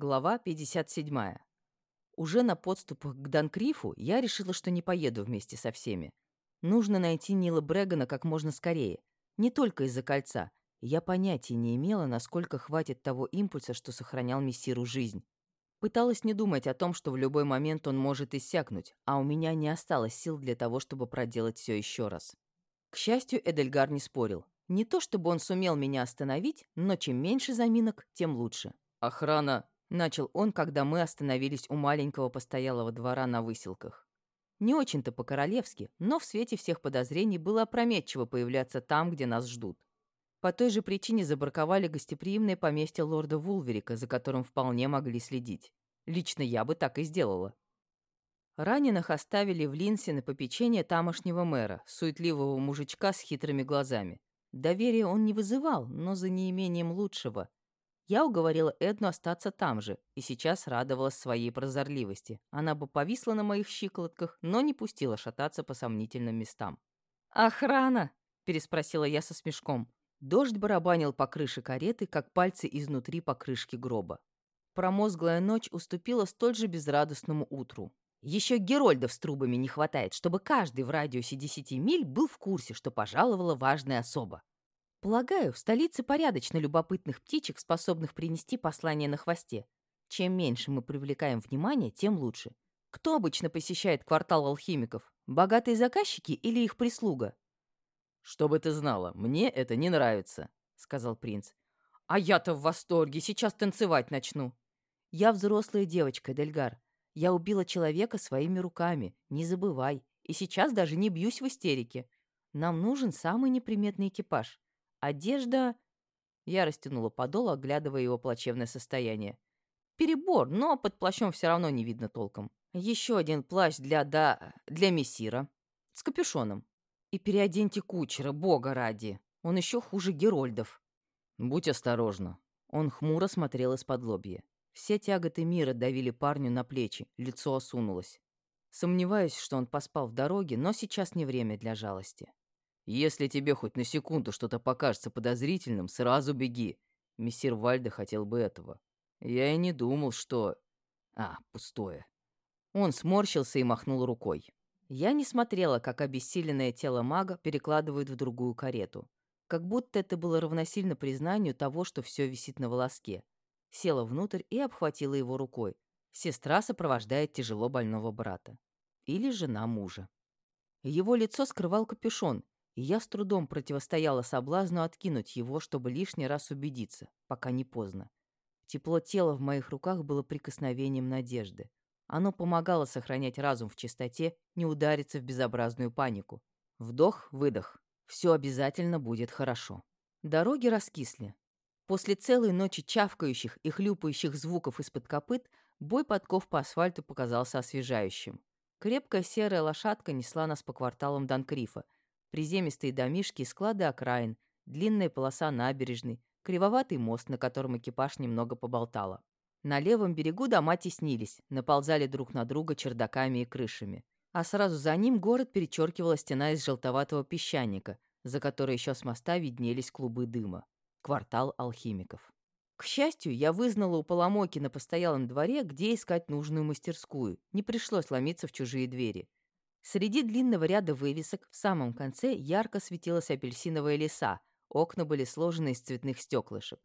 Глава 57. Уже на подступах к Данкрифу я решила, что не поеду вместе со всеми. Нужно найти Нила Брэгона как можно скорее. Не только из-за кольца. Я понятия не имела, насколько хватит того импульса, что сохранял мессиру жизнь. Пыталась не думать о том, что в любой момент он может иссякнуть, а у меня не осталось сил для того, чтобы проделать все еще раз. К счастью, Эдельгар не спорил. Не то чтобы он сумел меня остановить, но чем меньше заминок, тем лучше. «Охрана Начал он, когда мы остановились у маленького постоялого двора на выселках. Не очень-то по-королевски, но в свете всех подозрений было опрометчиво появляться там, где нас ждут. По той же причине забраковали гостеприимное поместье лорда Вулверика, за которым вполне могли следить. Лично я бы так и сделала. Раненых оставили в Линсе на попечение тамошнего мэра, суетливого мужичка с хитрыми глазами. Доверия он не вызывал, но за неимением лучшего я уговорила Эдну остаться там же, и сейчас радовалась своей прозорливости. Она бы повисла на моих щиколотках, но не пустила шататься по сомнительным местам. «Охрана!» — переспросила я со смешком. Дождь барабанил по крыше кареты, как пальцы изнутри по крышке гроба. Промозглая ночь уступила столь же безрадостному утру. Еще Герольдов с трубами не хватает, чтобы каждый в радиусе десяти миль был в курсе, что пожаловала важная особа. Полагаю, в столице порядочно любопытных птичек, способных принести послание на хвосте. Чем меньше мы привлекаем внимание, тем лучше. Кто обычно посещает квартал алхимиков? Богатые заказчики или их прислуга? «Чтобы ты знала, мне это не нравится», — сказал принц. «А я-то в восторге, сейчас танцевать начну». «Я взрослая девочка, Дельгар. Я убила человека своими руками, не забывай. И сейчас даже не бьюсь в истерике. Нам нужен самый неприметный экипаж. Одежда... Я растянула подол, оглядывая его плачевное состояние. Перебор, но под плащом все равно не видно толком. Еще один плащ для да... для мессира. С капюшоном. И переоденьте кучера, бога ради. Он еще хуже Герольдов. Будь осторожна. Он хмуро смотрел из-под лобья. Все тяготы мира давили парню на плечи, лицо осунулось. Сомневаюсь, что он поспал в дороге, но сейчас не время для жалости. Если тебе хоть на секунду что-то покажется подозрительным, сразу беги. Мессир Вальде хотел бы этого. Я и не думал, что... А, пустое. Он сморщился и махнул рукой. Я не смотрела, как обессиленное тело мага перекладывают в другую карету. Как будто это было равносильно признанию того, что все висит на волоске. Села внутрь и обхватила его рукой. Сестра сопровождает тяжело больного брата. Или жена мужа. Его лицо скрывал капюшон, и я с трудом противостояла соблазну откинуть его, чтобы лишний раз убедиться, пока не поздно. Тепло тела в моих руках было прикосновением надежды. Оно помогало сохранять разум в чистоте, не удариться в безобразную панику. Вдох, выдох. Все обязательно будет хорошо. Дороги раскисли. После целой ночи чавкающих и хлюпающих звуков из-под копыт бой подков по асфальту показался освежающим. Крепкая серая лошадка несла нас по кварталам Данкрифа — Приземистые домишки и склады окраин, длинная полоса набережной, кривоватый мост, на котором экипаж немного поболтала. На левом берегу дома теснились, наползали друг на друга чердаками и крышами. А сразу за ним город перечеркивала стена из желтоватого песчаника, за которой еще с моста виднелись клубы дыма. Квартал алхимиков. К счастью, я вызнала у Поломойки на постоялом дворе, где искать нужную мастерскую. Не пришлось ломиться в чужие двери. Среди длинного ряда вывесок в самом конце ярко светилась апельсиновая леса, окна были сложены из цветных стеклышек.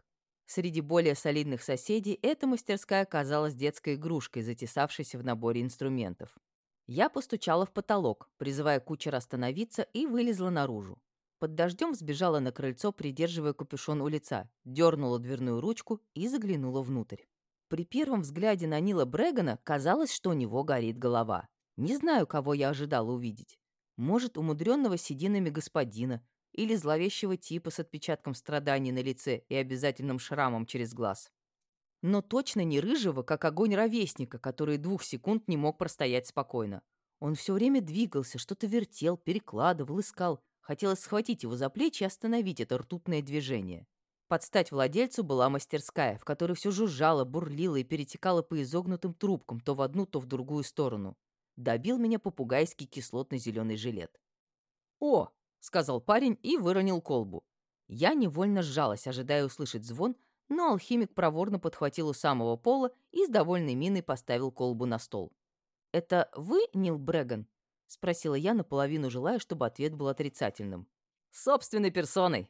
Среди более солидных соседей эта мастерская оказалась детской игрушкой, затесавшейся в наборе инструментов. Я постучала в потолок, призывая кучера остановиться, и вылезла наружу. Под дождем сбежала на крыльцо, придерживая капюшон у лица, дернула дверную ручку и заглянула внутрь. При первом взгляде на Нила Брэгона казалось, что у него горит голова. Не знаю, кого я ожидала увидеть. Может, умудренного сединами господина или зловещего типа с отпечатком страданий на лице и обязательным шрамом через глаз. Но точно не рыжего, как огонь ровесника, который двух секунд не мог простоять спокойно. Он все время двигался, что-то вертел, перекладывал, искал. Хотелось схватить его за плечи и остановить это ртутное движение. Под стать владельцу была мастерская, в которой все жужжало, бурлило и перетекало по изогнутым трубкам то в одну, то в другую сторону добил меня попугайский кислотно-зеленый жилет. «О!» — сказал парень и выронил колбу. Я невольно сжалась, ожидая услышать звон, но алхимик проворно подхватил у самого пола и с довольной миной поставил колбу на стол. «Это вы, Нил Брэган?» — спросила я, наполовину желая, чтобы ответ был отрицательным. «Собственной персоной!»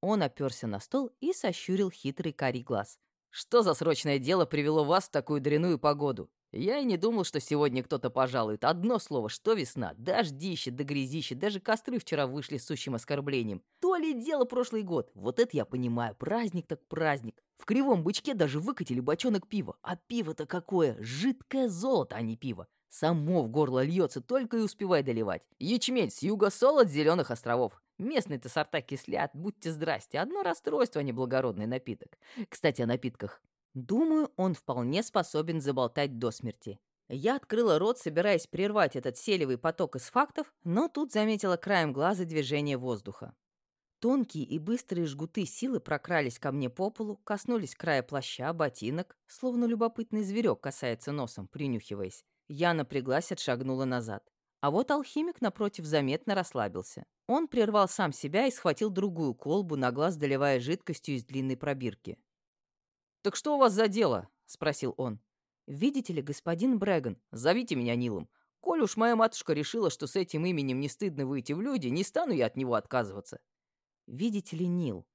Он оперся на стол и сощурил хитрый карий глаз. «Что за срочное дело привело вас в такую дряную погоду? Я и не думал, что сегодня кто-то пожалует. Одно слово, что весна, дождище да грязище, даже костры вчера вышли с сущим оскорблением. То ли дело прошлый год. Вот это я понимаю, праздник так праздник. В кривом бычке даже выкатили бочонок пива. А пиво-то какое? Жидкое золото, а не пиво. Само в горло льется, только и успевай доливать. Ячмень с юго-солод зеленых островов. Местные-то сорта кислят, будьте здрасте. Одно расстройство, а не благородный напиток. Кстати, о напитках. Думаю, он вполне способен заболтать до смерти. Я открыла рот, собираясь прервать этот селевый поток из фактов, но тут заметила краем глаза движение воздуха. Тонкие и быстрые жгуты силы прокрались ко мне по полу, коснулись края плаща, ботинок, словно любопытный зверек касается носом, принюхиваясь. Я напряглась, отшагнула назад. А вот алхимик, напротив, заметно расслабился. Он прервал сам себя и схватил другую колбу, на глаз доливая жидкостью из длинной пробирки. «Так что у вас за дело?» — спросил он. «Видите ли, господин Брэгон, зовите меня Нилом. Коль уж моя матушка решила, что с этим именем не стыдно выйти в люди, не стану я от него отказываться». «Видите ли, Нил?»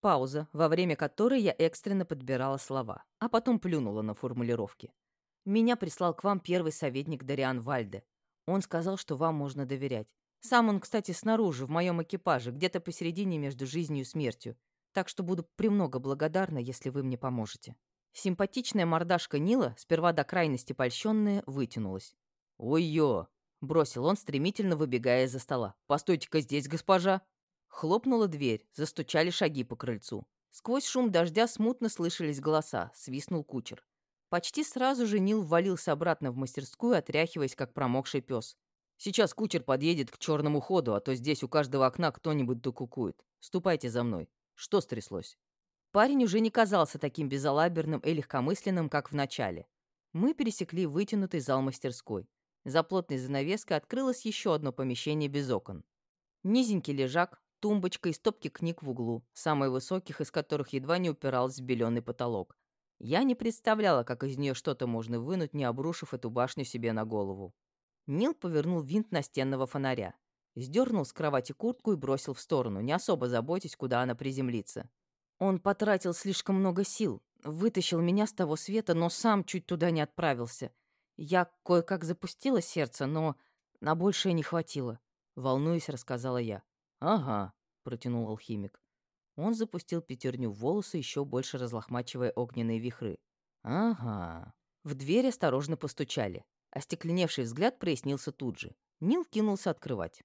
Пауза, во время которой я экстренно подбирала слова, а потом плюнула на формулировки. «Меня прислал к вам первый советник Дариан Вальде. Он сказал, что вам можно доверять. Сам он, кстати, снаружи, в моем экипаже, где-то посередине между жизнью и смертью так что буду премного благодарна, если вы мне поможете». Симпатичная мордашка Нила, сперва до крайности польщенная, вытянулась. «Ой-ё!» — бросил он, стремительно выбегая из-за стола. «Постойте-ка здесь, госпожа!» Хлопнула дверь, застучали шаги по крыльцу. Сквозь шум дождя смутно слышались голоса, свистнул кучер. Почти сразу же Нил ввалился обратно в мастерскую, отряхиваясь, как промокший пес. «Сейчас кучер подъедет к черному ходу, а то здесь у каждого окна кто-нибудь докукует. Ступайте за мной». Что стряслось?» Парень уже не казался таким безалаберным и легкомысленным, как в начале. Мы пересекли вытянутый зал мастерской. За плотной занавеской открылось еще одно помещение без окон. Низенький лежак, тумбочка и стопки книг в углу, самые высоких из которых едва не упирался в беленый потолок. Я не представляла, как из нее что-то можно вынуть, не обрушив эту башню себе на голову. Нил повернул винт настенного фонаря. Сдернул с кровати куртку и бросил в сторону, не особо заботясь, куда она приземлится. Он потратил слишком много сил, вытащил меня с того света, но сам чуть туда не отправился. Я кое-как запустила сердце, но на большее не хватило. Волнуясь, рассказала я. «Ага», — протянул алхимик. Он запустил пятерню в волосы, еще больше разлохмачивая огненные вихры. «Ага». В дверь осторожно постучали. Остекленевший взгляд прояснился тут же. Нил кинулся открывать.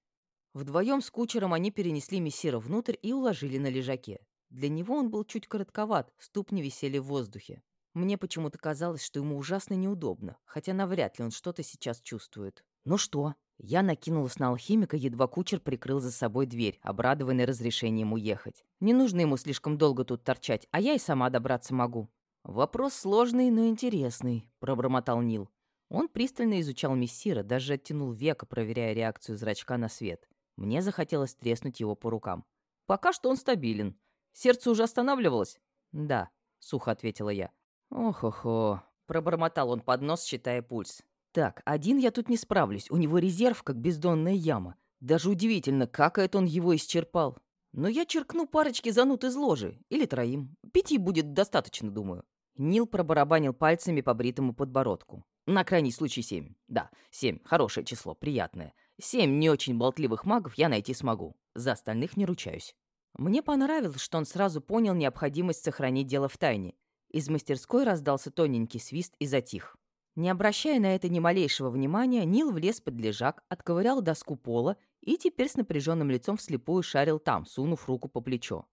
Вдвоем с кучером они перенесли мессира внутрь и уложили на лежаке. Для него он был чуть коротковат, ступни висели в воздухе. Мне почему-то казалось, что ему ужасно неудобно, хотя навряд ли он что-то сейчас чувствует. «Ну что?» Я накинулась на алхимика, едва кучер прикрыл за собой дверь, обрадованный разрешением уехать. Не нужно ему слишком долго тут торчать, а я и сама добраться могу. «Вопрос сложный, но интересный», — пробормотал Нил. Он пристально изучал мессира, даже оттянул века, проверяя реакцию зрачка на свет. Мне захотелось треснуть его по рукам. «Пока что он стабилен. Сердце уже останавливалось?» «Да», — сухо ответила я. «Ох-охо», — пробормотал он под нос, считая пульс. «Так, один я тут не справлюсь. У него резерв, как бездонная яма. Даже удивительно, как это он его исчерпал. Но я черкну парочки занут из ложи. Или троим. Пяти будет достаточно, думаю». Нил пробарабанил пальцами по бритому подбородку. «На крайний случай семь. Да, семь. Хорошее число, приятное. Семь не очень болтливых магов я найти смогу. За остальных не ручаюсь. Мне понравилось, что он сразу понял необходимость сохранить дело в тайне. Из мастерской раздался тоненький свист и затих. Не обращая на это ни малейшего внимания, Нил влез под лежак, отковырял доску пола и теперь с напряженным лицом вслепую шарил там, сунув руку по плечо.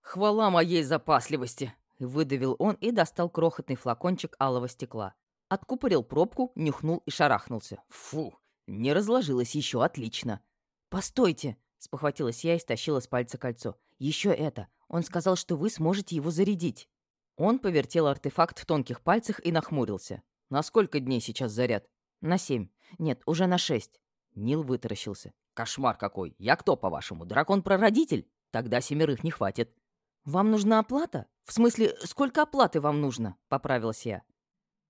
«Хвала моей запасливости!» — выдавил он и достал крохотный флакончик алого стекла. Откупорил пробку, нюхнул и шарахнулся. «Фу! Не разложилось еще отлично. «Постойте!» — спохватилась я и стащила с пальца кольцо. «Еще это! Он сказал, что вы сможете его зарядить!» Он повертел артефакт в тонких пальцах и нахмурился. «На сколько дней сейчас заряд?» «На семь. Нет, уже на шесть». Нил вытаращился. «Кошмар какой! Я кто, по-вашему, дракон-прародитель? Тогда семерых не хватит». «Вам нужна оплата? В смысле, сколько оплаты вам нужно?» — поправилась я.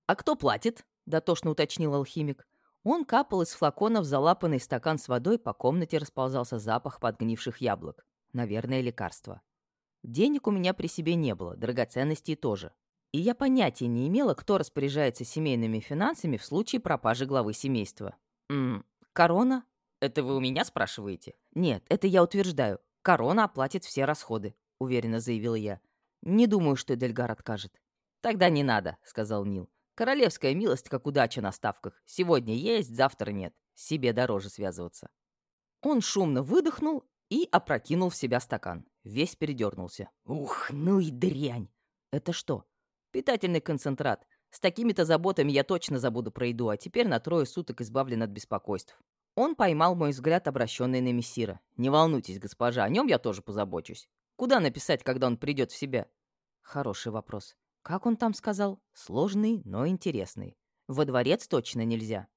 «А кто платит?» — дотошно уточнил алхимик. Он капал из флакона в залапанный стакан с водой, по комнате расползался запах подгнивших яблок. Наверное, лекарство. Денег у меня при себе не было, драгоценностей тоже. И я понятия не имела, кто распоряжается семейными финансами в случае пропажи главы семейства. «Ммм, корона? Это вы у меня спрашиваете?» «Нет, это я утверждаю. Корона оплатит все расходы», — уверенно заявила я. «Не думаю, что Эдельгар откажет». «Тогда не надо», — сказал Нил. Королевская милость, как удача на ставках. Сегодня есть, завтра нет. Себе дороже связываться. Он шумно выдохнул и опрокинул в себя стакан. Весь передернулся. Ух, ну и дрянь! Это что? Питательный концентрат. С такими-то заботами я точно забуду про еду, а теперь на трое суток избавлен от беспокойств. Он поймал мой взгляд, обращенный на мессира. «Не волнуйтесь, госпожа, о нем я тоже позабочусь. Куда написать, когда он придет в себя?» Хороший вопрос. Как он там сказал? Сложный, но интересный. Во дворец точно нельзя.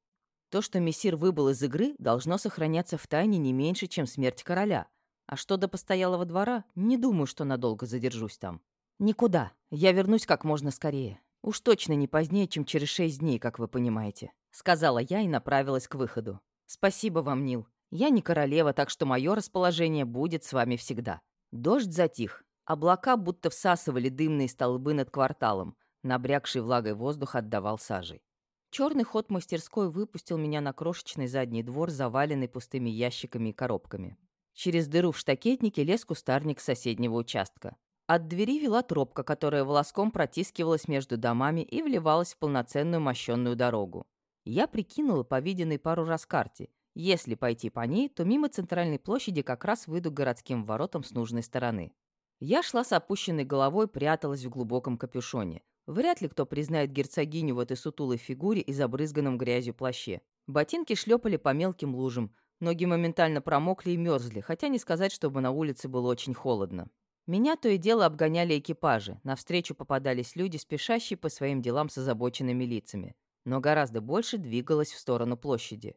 То, что мессир выбыл из игры, должно сохраняться в тайне не меньше, чем смерть короля. А что до постоялого двора, не думаю, что надолго задержусь там. Никуда. Я вернусь как можно скорее. Уж точно не позднее, чем через шесть дней, как вы понимаете. Сказала я и направилась к выходу. Спасибо вам, Нил. Я не королева, так что мое расположение будет с вами всегда. Дождь затих. Облака будто всасывали дымные столбы над кварталом. Набрякший влагой воздух отдавал сажей. Черный ход мастерской выпустил меня на крошечный задний двор, заваленный пустыми ящиками и коробками. Через дыру в штакетнике лез кустарник соседнего участка. От двери вела тропка, которая волоском протискивалась между домами и вливалась в полноценную мощенную дорогу. Я прикинула по виденной пару раз карте. Если пойти по ней, то мимо центральной площади как раз выйду к городским воротам с нужной стороны. Я шла с опущенной головой, пряталась в глубоком капюшоне. Вряд ли кто признает герцогиню в этой сутулой фигуре и забрызганном грязью плаще. Ботинки шлепали по мелким лужам, ноги моментально промокли и мерзли, хотя не сказать, чтобы на улице было очень холодно. Меня то и дело обгоняли экипажи, навстречу попадались люди, спешащие по своим делам с озабоченными лицами. Но гораздо больше двигалась в сторону площади.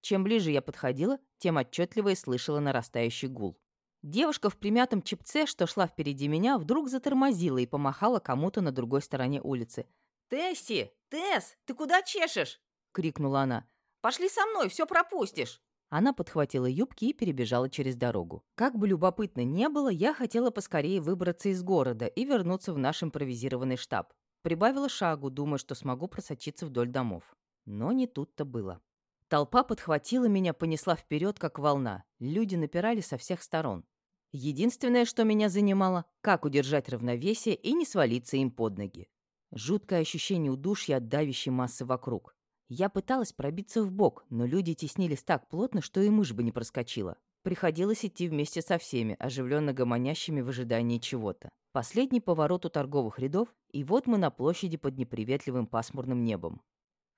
Чем ближе я подходила, тем отчетливее слышала нарастающий гул. Девушка в примятом чипце, что шла впереди меня, вдруг затормозила и помахала кому-то на другой стороне улицы. «Тесси! Тесс, ты куда чешешь?» — крикнула она. «Пошли со мной, все пропустишь!» Она подхватила юбки и перебежала через дорогу. Как бы любопытно не было, я хотела поскорее выбраться из города и вернуться в наш импровизированный штаб. Прибавила шагу, думая, что смогу просочиться вдоль домов. Но не тут-то было. Толпа подхватила меня, понесла вперед, как волна. Люди напирали со всех сторон. Единственное, что меня занимало, как удержать равновесие и не свалиться им под ноги. Жуткое ощущение удушья от давящей массы вокруг. Я пыталась пробиться в бок, но люди теснились так плотно, что и мышь бы не проскочила. Приходилось идти вместе со всеми, оживленно гомонящими в ожидании чего-то. Последний поворот у торговых рядов, и вот мы на площади под неприветливым пасмурным небом.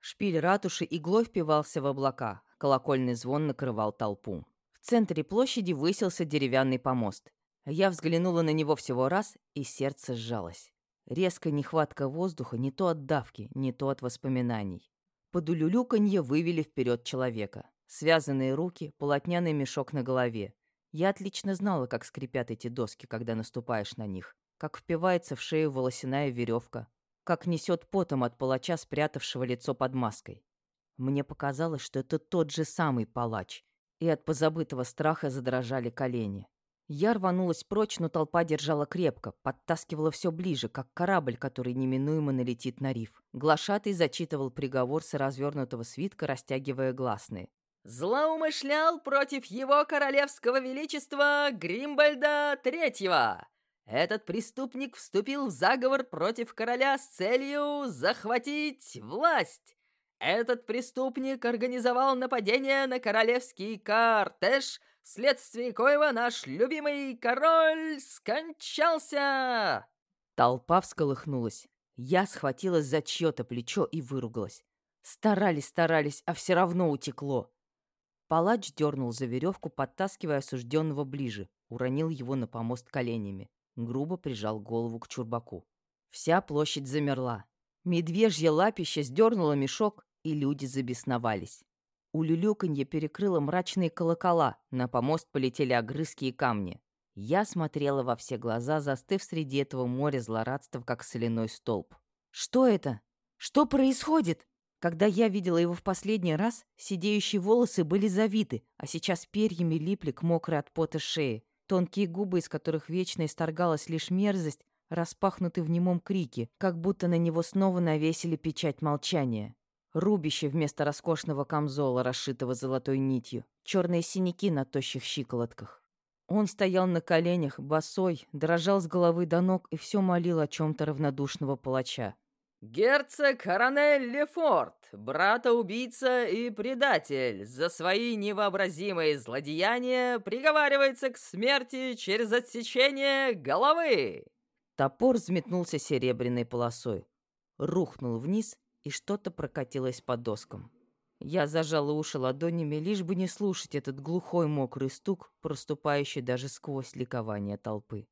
Шпиль ратуши иглой впивался в облака, колокольный звон накрывал толпу. В центре площади высился деревянный помост. Я взглянула на него всего раз, и сердце сжалось. Резкая нехватка воздуха не то от давки, не то от воспоминаний. Под улюлюканье вывели вперед человека. Связанные руки, полотняный мешок на голове. Я отлично знала, как скрипят эти доски, когда наступаешь на них, как впивается в шею волосяная веревка, как несет потом от палача, спрятавшего лицо под маской. Мне показалось, что это тот же самый палач, и от позабытого страха задрожали колени. Я рванулась прочь, но толпа держала крепко, подтаскивала все ближе, как корабль, который неминуемо налетит на риф. Глашатый зачитывал приговор с развернутого свитка, растягивая гласные. «Злоумышлял против его королевского величества Гримбальда Третьего!» Этот преступник вступил в заговор против короля с целью захватить власть. Этот преступник организовал нападение на королевский кортеж, вследствие коего наш любимый король скончался!» Толпа всколыхнулась. Я схватилась за чье-то плечо и выругалась. Старались, старались, а все равно утекло. Палач дернул за веревку, подтаскивая осужденного ближе, уронил его на помост коленями грубо прижал голову к чурбаку. Вся площадь замерла. Медвежье лапище сдернуло мешок, и люди забесновались. У люлюканье перекрыло мрачные колокола, на помост полетели огрызки и камни. Я смотрела во все глаза, застыв среди этого моря злорадства, как соляной столб. «Что это? Что происходит?» Когда я видела его в последний раз, сидеющие волосы были завиты, а сейчас перьями липли к мокрой от пота шее. Тонкие губы, из которых вечно исторгалась лишь мерзость, распахнуты в немом крике, как будто на него снова навесили печать молчания. Рубище вместо роскошного камзола, расшитого золотой нитью, черные синяки на тощих щиколотках. Он стоял на коленях, босой, дрожал с головы до ног и все молил о чем-то равнодушного палача. «Герцог Коронель Лефорт, брата-убийца и предатель, за свои невообразимые злодеяния приговаривается к смерти через отсечение головы!» Топор взметнулся серебряной полосой, рухнул вниз, и что-то прокатилось по доскам. Я зажала уши ладонями, лишь бы не слушать этот глухой мокрый стук, проступающий даже сквозь ликование толпы.